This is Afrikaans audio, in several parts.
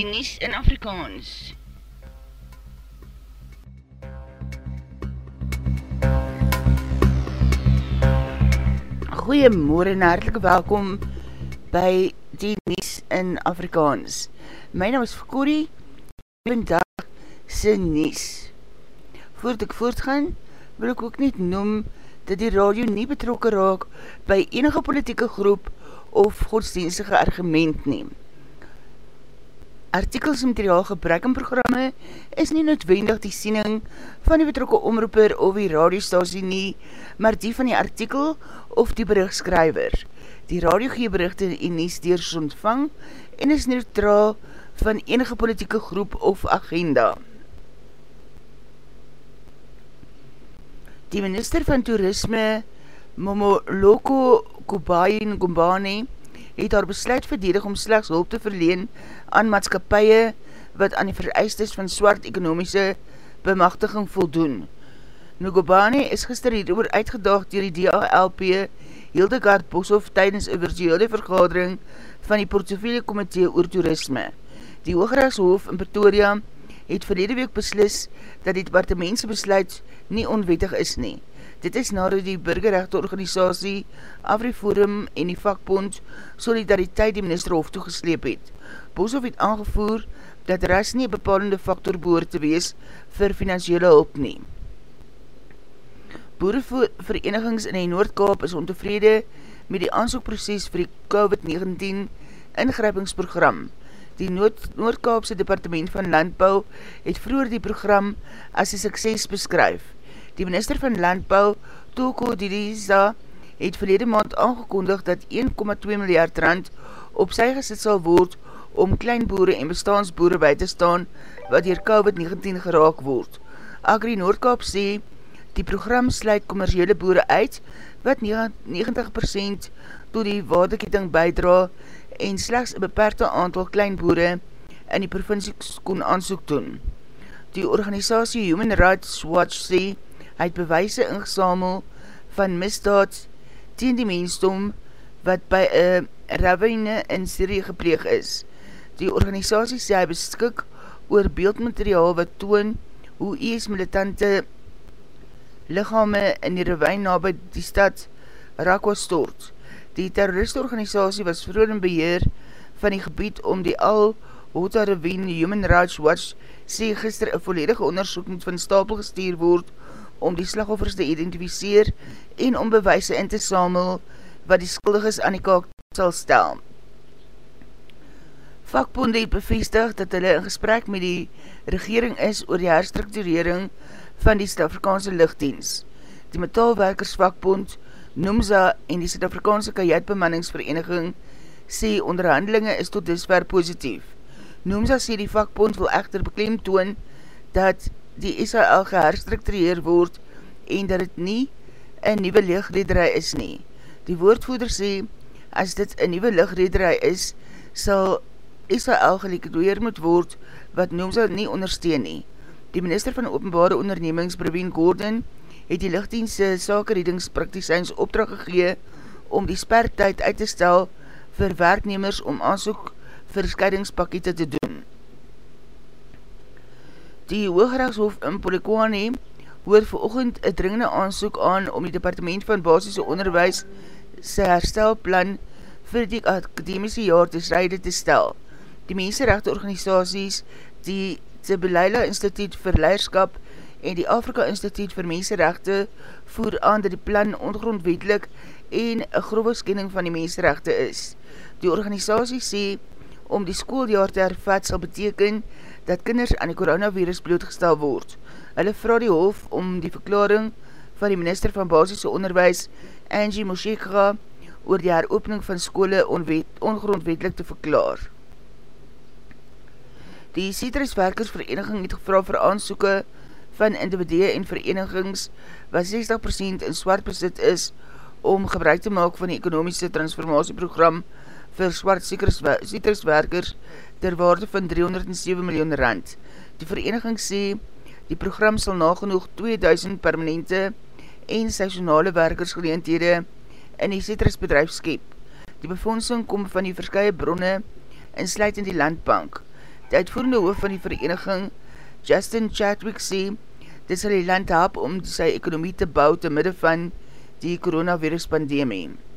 die Nies in Afrikaans. Goeiemorgen en hartelike welkom by die Nies in Afrikaans. My naam is Fkori, vandag sy Nies. Voordat ek voortgaan, wil ek ook niet noem dat die radio nie betrokken raak by enige politieke groep of godsdienstige argument neem. Artikels en materiaal gebrek in programme is nie noodwendig die siening van die betrokke omroeper of die radiostasie nie, maar die van die artikel of die berichtskryver. Die radio gee berichte en nie steers ontvang en is neutraal van enige politieke groep of agenda. Die minister van toerisme, Momoloko Kubayin Gumbani, het haar besluit verdedig om slechts hulp te verleen aan maatskapie wat aan die vereistes van swart ekonomiese bemachtiging voldoen. Nugobani is gister hierover uitgedaag dier die DALP Hildegard Boshoff tydens een virtuele vergadering van die portofele komitee oor toerisme. Die Hoogrechtshof in Pretoria het verlede week beslis dat die departementse besluit nie onwettig is nie. Dit is nadat die burgerrechte organisatie, Afriforum en die vakbond Solidariteit die ministerhof toegesleep het. Boshoff het aangevoer dat ras nie bepalende factor behoor te wees vir financiële hulp nie. Boereverenigings in die Noordkaap is ontevrede met die aansoekproces vir die COVID-19 ingrypingsprogram. Die Noord Noordkaapse departement van Landbouw het vroeger die program as een sukses beskryf. Die minister van Landbouw, Toko Didisa, het verlede maand aangekondig dat 1,2 miljard rand op sy gesit sal word om kleinboere en bestaansboere by te staan wat dier COVID-19 geraak word. Agri Noordkaap sê, die program sluit commerciele boere uit wat 90% tot die waardeketting bijdra en slechts een beperkte aantal kleinboere in die provincie kon aansoek doen. Die organisatie Human Rights Watch sê, Hy het bewijse ingesamel van misdaad teen die mensdom wat by een ravine in Syrië gepleeg is. Die organisatie sê hy beskik oor beeldmateriaal wat toon hoe IS militante lichame in die ravine na by die stad Raqqa stort. Die terroristorganisatie was vroeg in beheer van die gebied om die al Hota Ravine Human Rights Watch sê gister een volledige onderzoek moet van stapel gestuur word om die slagoffers te identificeer en om bewijse in te samel wat die skuldiges aan die kaak sal stel. Vakbonde het bevestig dat hulle in gesprek met die regering is oor die herstrukturering van die Suid-Afrikaanse lichtdienst. Die metaalwerkersvakbond, NOMSA en die Suid-Afrikaanse kajuitbemanningsvereniging sê onderhandelinge is tot disver positief. NOMSA sê die vakbond wil echter bekleem toon dat die SAL geherstruktureer word en dat het nie een nieuwe lichtrederij is nie. Die woordvoeder sê, as dit een nieuwe lichtrederij is, sal SAL gelikwideer moet word wat noem sal nie ondersteun nie. Die minister van openbare ondernemings, Praveen Gordon, het die lichtdienste sakeredingspraktisiens opdracht gegee om die spertijd uit te stel vir werknemers om aansoek vir scheidingspakete te doen. Die Hoogrechtshof in Polokwane hoor veroogend een dringende aansoek aan om die Departement van Basisse Onderwijs sy herstelplan vir die akademiese jaar te sryde te stel. Die mensenrechte organisaties, die Tibelaila Instituut vir Leierskap en die Afrika Instituut vir Mensenrechte voer aan dat die plan ongrondwetlik en een grove skenning van die mensenrechte is. Die organisatie sê om die schooljaar te hervat sal beteken dat kinders aan die coronavirus blootgestel word. Hulle vraag die hof om die verklaring van die minister van basisse onderwijs, Angie Moshekga, oor die heropening van skole ongrondwetlik te verklaar. Die Citruswerkersvereniging het gevra vir aansoeke van individue en verenigings wat 60% in swart besit is om gebruik te maak van die ekonomiese transformatieprogram vir swart citruswerkers ter waarde van 307 miljoen rand. Die vereniging sê, die program sal nagenoeg 2000 permanente en seisonale werkersgeleenthede in die citrusbedrijf skep. Die befondsing kom van die verskye bronne en sluit in die landbank. Die uitvoerende hoof van die vereniging, Justin Chadwick, sê, dit sal die land help om sy ekonomie te bou te midde van die coronavirus pandemie.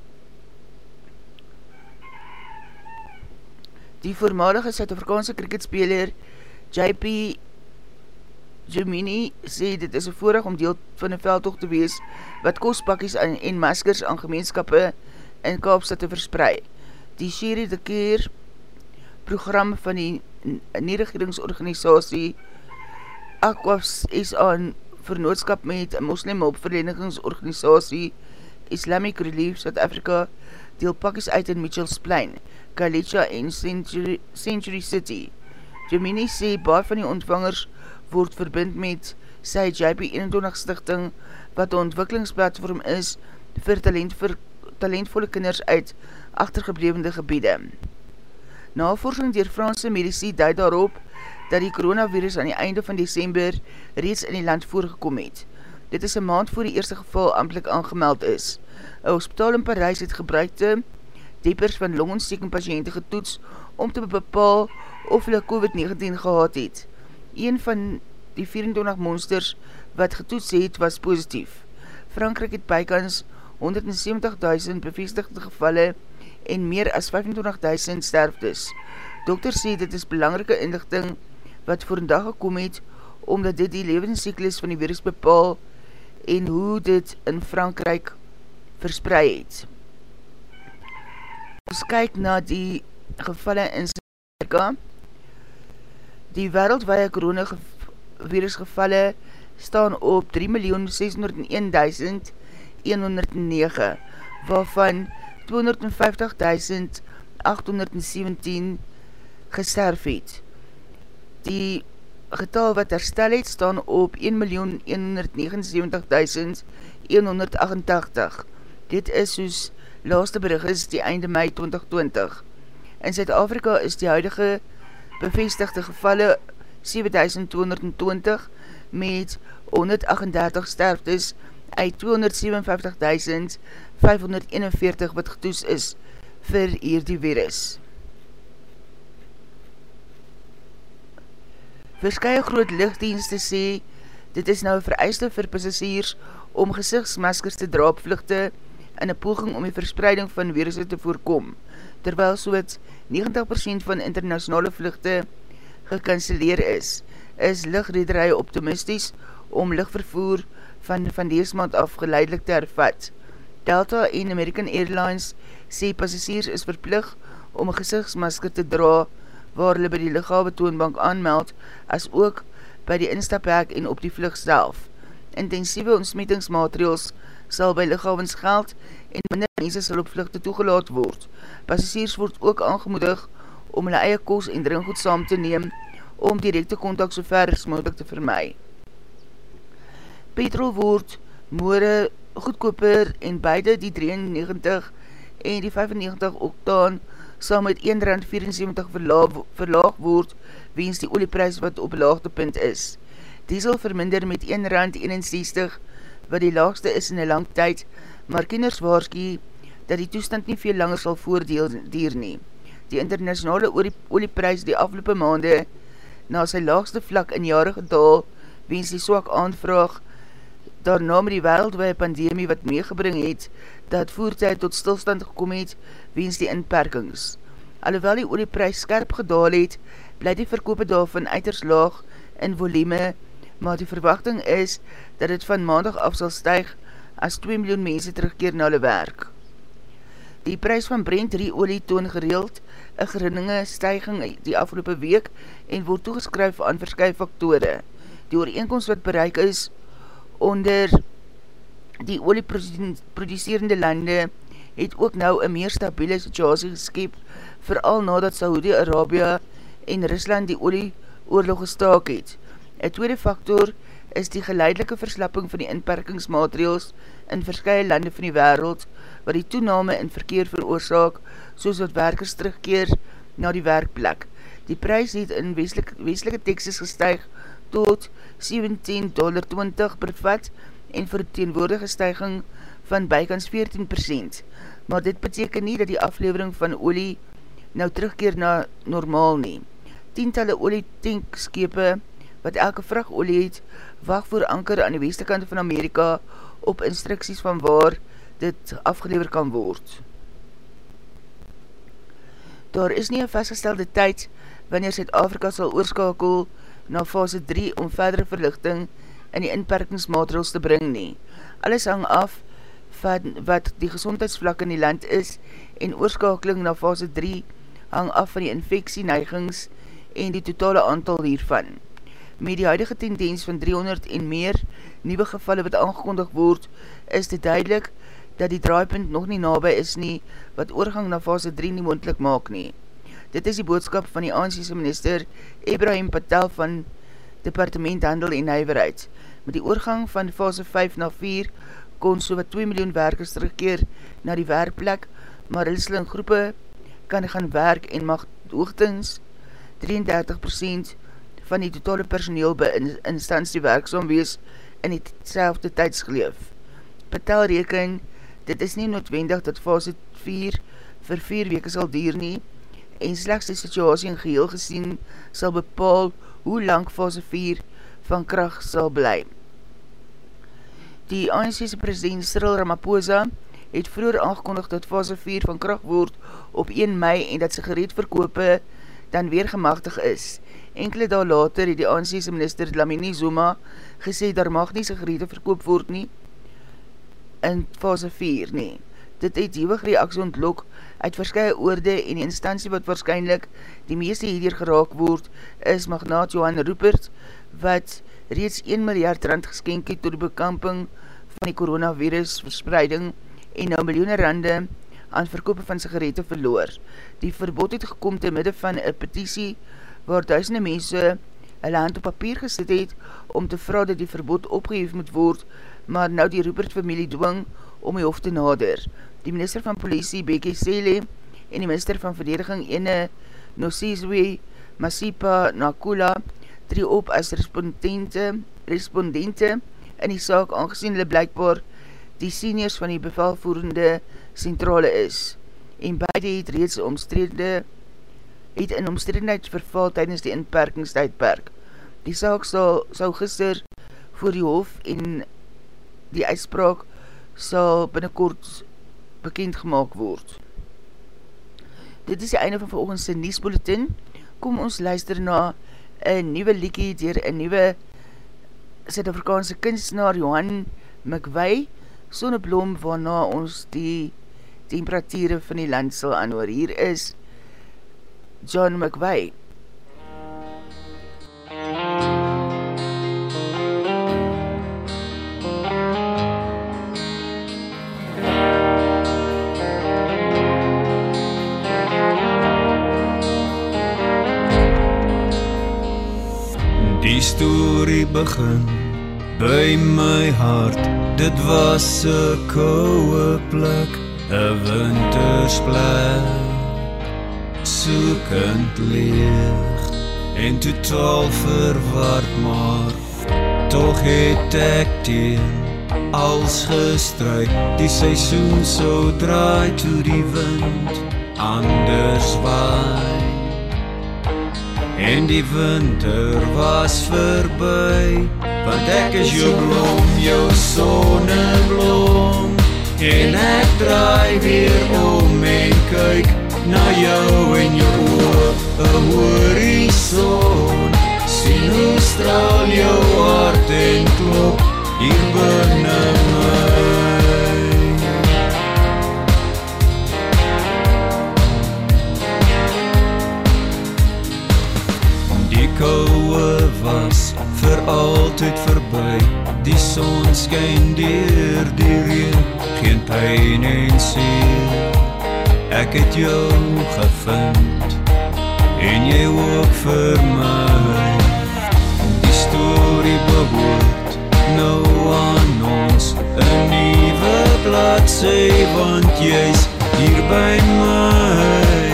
Die voormalige Suid-Afrikaanse cricketspeler JP Jemini sê dit is een voorig om deel van een veldtocht te wees wat kostpakkies en, en maskers aan gemeenskappe in Kaapstad te verspreid. Die Sherry de Keer program van die neregeringsorganisatie Aquas is aan vernootskap met een moslim opverlenigingsorganisatie Islamic Relief South Africa deel pakkies uit in Mitchells Plain, Kalecha en Century, Century City. Gemini sê baar van die ontvangers word verbind met sy JP21 stichting wat een ontwikkelingsplatform is vir, talent, vir talentvolle kinders uit achtergeblevende gebiede. Navorsing dier Franse medici duid daarop dat die coronavirus aan die einde van december reeds in die land voorgekom het. Dit is een maand voor die eerste geval ampelik aangemeld is. Een hospitaal in Parijs het gebruikte deppers van longontsteking patiënte getoets om te bepaal of hulle COVID-19 gehad het. Een van die 24 monsters wat getoets het was positief. Frankrijk het bykans 170.000 bevestigde gevalle en meer as 25.000 sterftes. Dokter sê dit is belangrike inlichting wat voor een dag gekom het omdat dit die levenscyklus van die virus bepaal en hoe dit in Frankrijk verspreid het. Ons kyk na die gevalle in Zuid-Afrika. Die wereldwaie coronavirusgevalle staan op 3.601.109 waarvan 250.817 gesterf het. Die getal wat herstel het staan op 1.179.188. Dit is soos laaste berig is die einde mei 2020. In Zuid-Afrika is die huidige bevestigde gevalle 7220 met 138 sterftes uit 257.541 wat getoes is vir hierdie virus. Verskye groot lichtdienste sê, dit is nou vereiste vir passasiers om gezichtsmaskers te dra op vluchte in een poging om die verspreiding van virusse te voorkom, terwyl soot 90% van internationale vluchte gekanceleer is, is lichtrederij optimisties om lichtvervoer van van dees maand af geleidelik te hervat. Delta en American Airlines sê passasiers is verplig om een gezichtsmasker te dra waar hulle by die lichawe toonbank aanmeld as ook by die instaphek en op die vlug self. Intensieve ontsmettingsmaterials sal by lichawens geld en minder mense sal op vlugte toegelaat word. Passasiers word ook aangemoedig om hulle eie kos en drinkgoed saam te neem om directe contact so ver as moeilik te vermaai. Petrol word moore goedkoper en beide die 93 en die 95 oktaan sal met 1 rand 74 verlaag, verlaag word weens die olieprys wat op laagtepunt is. Diesel verminder met 1 rand 61 wat die laagste is in een lang tyd, maar kenners waarskie dat die toestand nie veel langer sal voordeel dier nie. Die internationale olieprys die afloppe maande na sy laagste vlak in jare gedaal, weens die swak aanvraag, daarna met die wereldwaie pandemie wat meegebring het, dat voertuig tot stilstand gekom het, weens die inperkings. Alhoewel die olieprys skerp gedaal het, bly die verkoop daarvan uiters laag in volume, maar die verwachting is, dat het van maandag af sal stijg, as 2 miljoen mense terugkeer na hulle werk. Die prijs van Brent 3 olie toon gereeld, een gerinninge stijging die afgelopen week en word toegeskryf aan verskye faktore. Die ooreenkomst wat bereik is onder die olieproducerende lande het ook nou een meer stabiele situasie geskep, vooral nadat Saudi-Arabia en Rusland die olieoorlog gestaak het. Een tweede factor is die geleidelike verslapping van die inperkingsmaatregels in verskye lande van die wereld, wat die toename in verkeer veroorzaak, soos wat werkers terugkeer na die werkplek. Die prijs het in weestelike Texas gestuig tot 17,20 per vat en vir teenwoordige stuiging van bykans 14%. Maar dit beteken nie dat die aflevering van olie nou terugkeer na normaal nie. tientalle olietankeskepe wat elke vrachtolie het, wacht voor anker aan die weste kant van Amerika op instructies van waar dit afgelever kan word. Daar is nie een vastgestelde tyd wanneer Zuid-Afrika sal oorskakel na fase 3 om verdere verlichting in die inperkingsmaatregels te bring nie. Alles hang af van wat die gezondheidsvlak in die land is en oorskakeling na fase 3 hang af van die infectieneigings en die totale aantal hiervan. Met die huidige tendens van 300 en meer nieuwe gevalle wat aangekondig word, is dit duidelik dat die draaipunt nog nie nabij is nie, wat oorgang na fase 3 nie moendlik maak nie. Dit is die boodskap van die aansiese minister Ibrahim Patel van Departement Handel en Nijverheid. Met die oorgang van fase 5 na 4 kon so wat 2 miljoen werkers terugkeer na die werkplek, maar hulle in groepe kan gaan werk en mag hoogtens 33% van die totale personeel by instantie werkzaam wees in die selfde tydsgeleef. Patel reken, dit is nie noodwendig dat fase 4 vir 4 weke sal dier nie en slechts die situasie in geheel gesien sal bepaal hoe lang fase 4 van kracht sal bly. Die ANC's president Cyril Ramaphosa het vroeger aangekondig dat fase 4 van kracht word op 1 mei en dat sy gereed verkope dan weer gemachtig is. Enkele daal later het die ANC's minister Lamini Zuma gesê daar mag nie sy gereede verkoop word nie in fase 4 nie. Dit het hewig reaksie ontlok uit verskye oorde en die instantie wat waarschijnlijk die meeste hierdeur geraak word is magnaat Johan Rupert wat reeds 1 miljard rand geskenk het door die bekamping van die coronavirus verspreiding en nou miljoene rande aan verkoop van sigarette verloor. Die verbod het gekom te midde van een petitie waar duisende mense hulle hand op papier gesit het om te vraag dat die verbod opgeheef moet word, maar nou die Rupert familie dwing om die hof te nader. Die minister van politie, Becky Sele, en die minister van verdediging, ene Nosizwe Masipa Nakula, drie op as respondente, respondente in die saak, aangezien hulle blijkbaar die seniors van die bevelvoerende centrale is. En beide het reeds omstrede, het in omstredenheid verval tydens die inperkingstijdperk. Die saak sal, sal gister voor die hof en die uitspraak sal binnenkort bekend gemaakt word. Dit is die einde van volgendse Niesbulletin. Kom ons luister na een nieuwe liekie dier een nieuwe Zuid-Afrikaanse kunstenaar Johan McWey, Sonneblom waarna ons die temperatuur van die land sal aanhoor. Hier is John McVeigh. Die story begin by my hart. Dit was 'n koue plek 'n wintersplek soekend leeg en totaal verward maar. Tog het ek teen als gestry die seisoen so draai toe die wind anders waai. En die winter was verby Want ek is jou blom, jou sonneblom En ek draai weer om en kyk na jou en jou oog Een horizon Sien hoe straal jou hart en klop Hier binnen altyd verby. Die son skyn deur die reën geen pyn en seer. Ek het jou gevind en jy ook vir my. Die storie behoort nou aan ons 'n nuwe bladsy want jy's hier by my.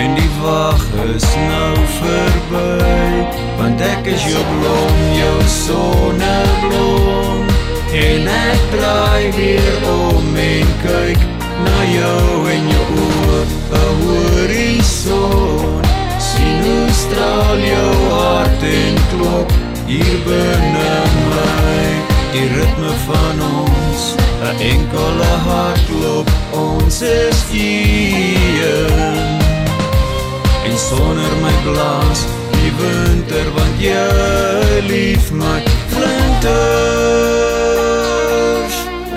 En die wag is nou verby Want ek is jou blom, jou sonneblom En ek draai weer om en kyk na jou en jou oor Een horizon Sien straal jou hart en klop hier binnen my Die ritme van ons, een enkele hartloop Ons is een En sonder my blaas die winter Want jy lief my flinters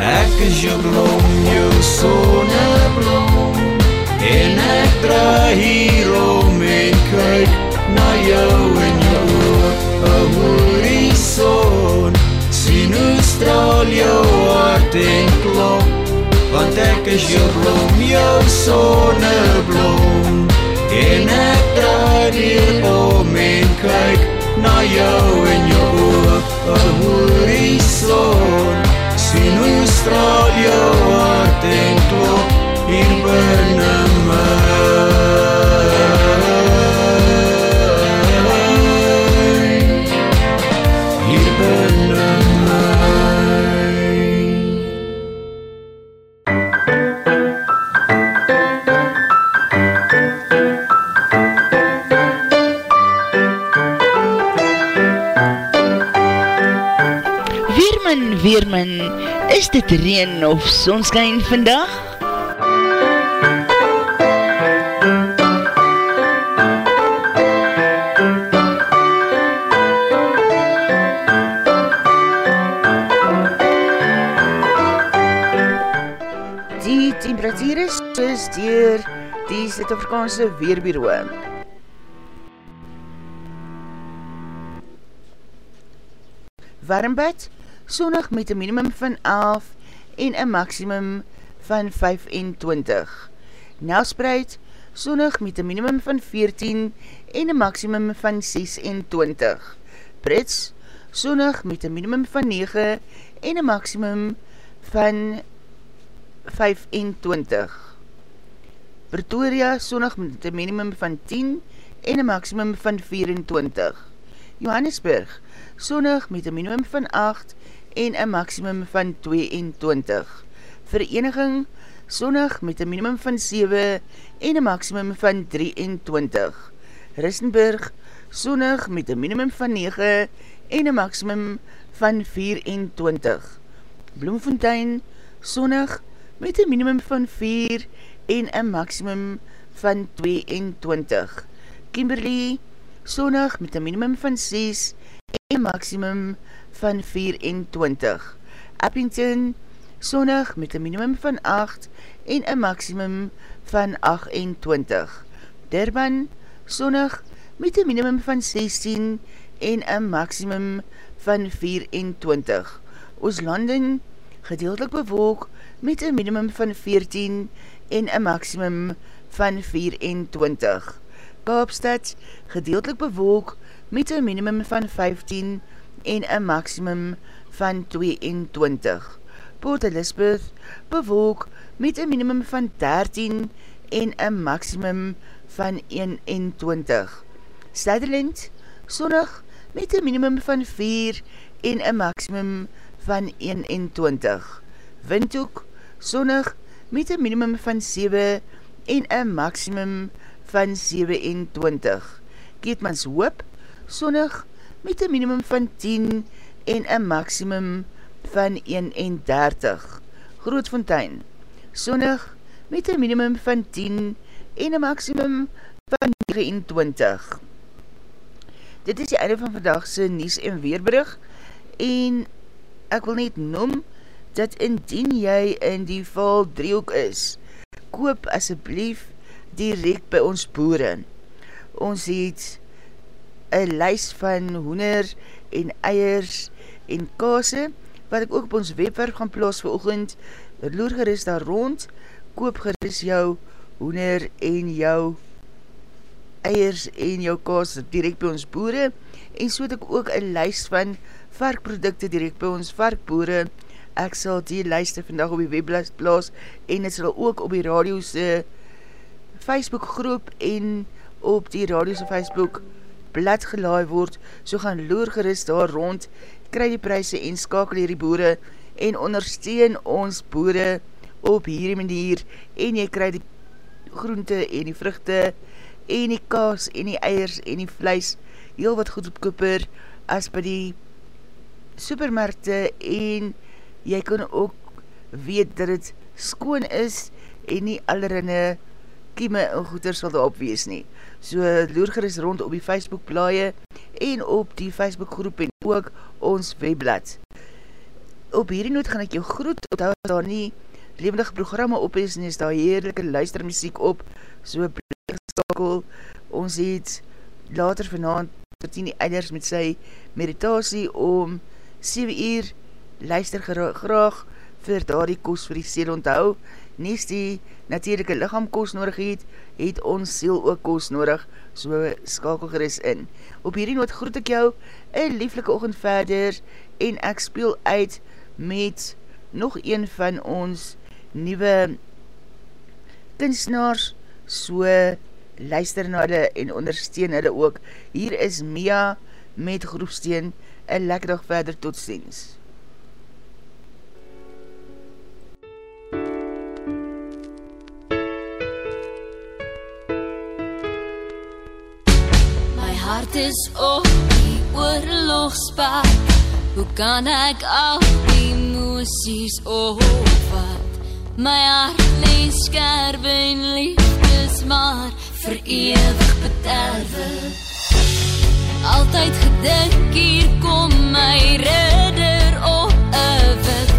Ek is jou blom, jou sonneblom. En ek draai hier om en kyk na jou en jou Een horizon Sien hoe straal jou hart en klop. Want ek is jou blom, jou sonneblom. En ek draai hier om kyk na jou en jou Een horizon Sien hoe straal jou hart en klop Hier binnen dit reen of sonskijn vandag? Die temperatuur is soos dier die Zuid-Afrikaanse Weerbureau. Warmbad, sonnig met een minimum van 11 en een maximum van 25. Nelspreid, sonnig met een minimum van 14 en een maximum van 26. Brits, sonnig met een minimum van 9 en een maximum van 25. Pretoria, sonnig met een minimum van 10 en een maximum van 24. Johannesburg, sonnig met een minimum van 8 en een maximum van 22. Vereniging, sonnig met een minimum van 7 en een maximum van 23. Rissenburg, sonnig met een minimum van 9 en een maximum van 24. Bloemfontein, sonnig met een minimum van 4 en een maximum van 22. Kimberley, sonnig met een minimum van 6 en maximum van 24. Appington, sonnig met een minimum van 8 en een maximum van 28. Durban, sonnig met een minimum van 16 en een maximum van 24. Ooslanden, gedeeltelik bewolk met een minimum van 14 en een maximum van 24. Kaapstad, gedeeltelik bewolk met een minimum van 15 en een maximum van 22. Port Elizabeth, bewolk met een minimum van 13 en een maximum van 21. Sutherland, sonnig met een minimum van 4 en een maximum van 21. Windhoek, sonnig met een minimum van 7 en een maximum van 27. Keetmans Hoop, sonnig met een minimum van 10 en een maximum van 31. Grootfontein, sonnig met een minimum van 10 en een maximum van 29. Dit is die einde van vandagse Nies en Weerbrug en ek wil net noem dat indien jy in die val driehoek is, koop asjeblief direct by ons boere. Ons het een lys van hoender en eiers en kase, wat ek ook op ons webwerf gaan plaas vir oogend, loer gerust daar rond, koop gerust jou hoender en jou eiers en jou kaas direct by ons boere, en so het ek ook een lys van varkprodukte direct by ons varkboere, ek sal die lijste vandag op die webblad plaas en het sal ook op die radio'se Facebook groep en op die radio'se Facebook blad gelaai word, so gaan loer gerust daar rond, kry die prijse en skakel hier die boere en ondersteun ons boere op hierdie manier en jy kry die groente en die vruchte en die kaas en die eiers en die vleis heel wat goed opkoper as by die supermarkte en jy kan ook weet dat het skoon is en nie allerinne kieme en goeder sal daarop wees nie. So loerger is rond op die Facebook blaie en op die Facebook groep en ook ons webblad. Op hierdie noot gaan ek jou groet, onthou daar nie levendige programme op is en is daar heerlijke luistermuziek op, so stakel, ons het later vanavond tot die einders met sy meditasie om 7 uur luister graag vir daar die kos vir die seel onthou, nies die natuurlijke lichaam kos nodig het, het ons seel ook kos nodig, so skakel geris in. Op hierdie noot groet ek jou, een lieflike ochend verder, en ek speel uit met nog een van ons nieuwe kunstenaars, so luister na hulle en ondersteun hulle ook. Hier is Mia met Groepsteen, een lekker dag verder, tot ziens. Is op die oorlogspaad Hoe kan ek al die emoties opvat? My hart lees skerp en liefdes maar vir ewig bederwe. Altyd gedink hier kom my ridder op een wit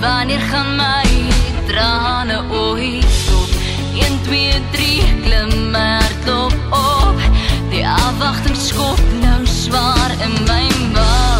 Wanneer gaan my trane ooit stop 1, 2, 3, klim my hartklop op. Die afwachting skop nou zwaar in my maag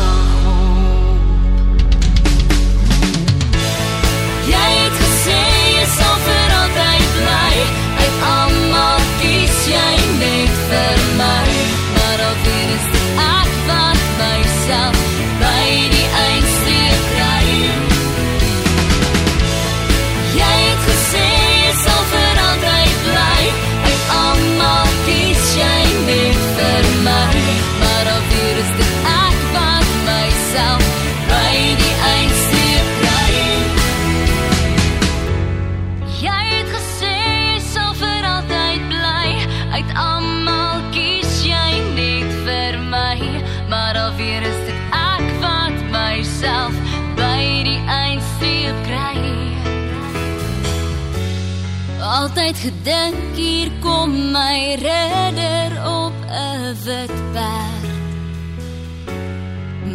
Altyd gedink hier kom my redder op 'n wit perd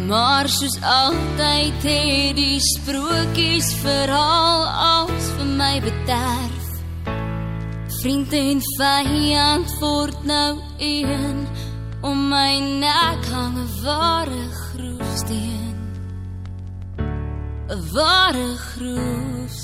Maar soos altyd het die sprokies verhaal als vir my bederf. Vriend en vijand word nou een Om my nek hang 'n ware groefsteen 'n Ware groefsteen